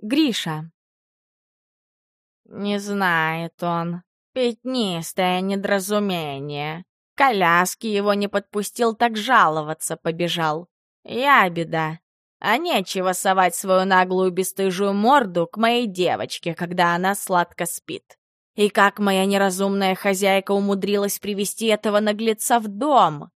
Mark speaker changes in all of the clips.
Speaker 1: Гриша.
Speaker 2: Не знает он. Пятнистое недоразумение. Коляски его не подпустил, так жаловаться побежал. Я беда. А нечего совать свою наглую бесстыжую морду к моей девочке, когда она сладко спит. И как моя неразумная хозяйка умудрилась привести этого наглеца в дом?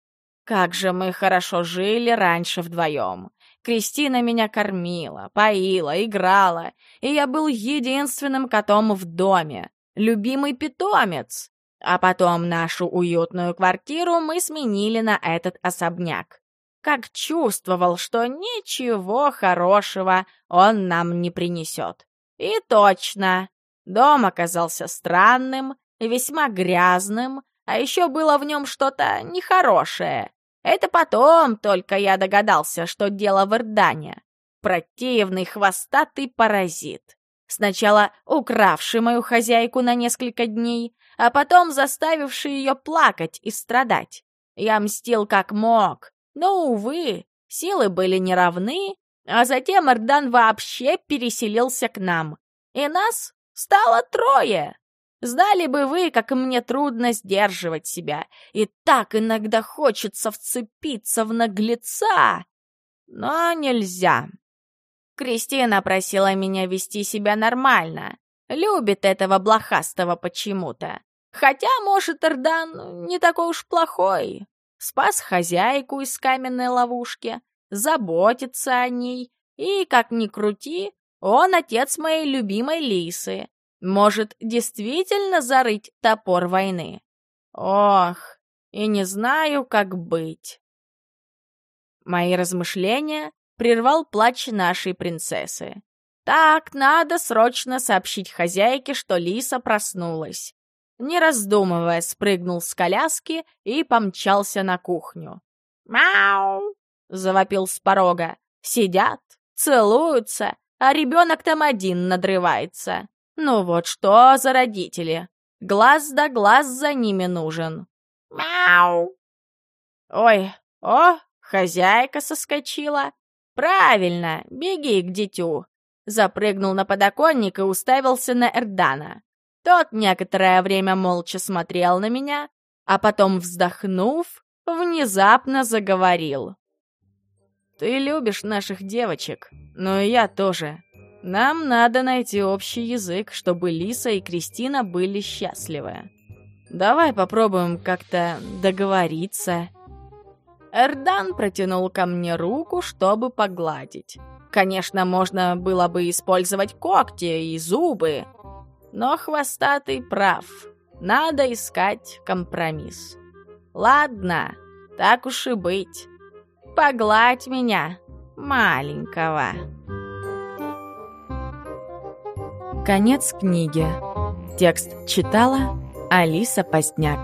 Speaker 2: Как же мы хорошо жили раньше вдвоем. Кристина меня кормила, поила, играла, и я был единственным котом в доме, любимый питомец. А потом нашу уютную квартиру мы сменили на этот особняк. Как чувствовал, что ничего хорошего он нам не принесет. И точно, дом оказался странным, весьма грязным, а еще было в нем что-то нехорошее. Это потом только я догадался, что дело в Ирдане. Противный хвостатый паразит. Сначала укравший мою хозяйку на несколько дней, а потом заставивший ее плакать и страдать. Я мстил как мог, но, увы, силы были неравны, а затем Эрдан вообще переселился к нам. И нас стало трое. Знали бы вы, как мне трудно сдерживать себя, и так иногда хочется вцепиться в наглеца. Но нельзя. Кристина просила меня вести себя нормально. Любит этого блохастого почему-то. Хотя, может, Эрдан не такой уж плохой. Спас хозяйку из каменной ловушки, заботится о ней. И, как ни крути, он отец моей любимой лисы. Может, действительно зарыть топор войны? Ох, и не знаю, как быть. Мои размышления прервал плач нашей принцессы. Так, надо срочно сообщить хозяйке, что Лиса проснулась. Не раздумывая, спрыгнул с коляски и помчался на кухню. «Мяу!» — завопил с порога. «Сидят, целуются, а ребенок там один надрывается. Ну вот что за родители? Глаз да глаз за ними нужен. Мяу! Ой, о, хозяйка соскочила. «Правильно, беги к дитю!» Запрыгнул на подоконник и уставился на Эрдана. Тот некоторое время молча смотрел на меня, а потом, вздохнув, внезапно заговорил. «Ты любишь наших девочек, но и я тоже. Нам надо найти общий язык, чтобы Лиса и Кристина были счастливы. Давай попробуем как-то договориться». Эрдан протянул ко мне руку, чтобы погладить. Конечно, можно было бы использовать когти и зубы, но хвостатый прав. Надо искать компромисс. Ладно, так уж и быть. Погладь меня, маленького.
Speaker 1: Конец книги. Текст читала Алиса Постняк.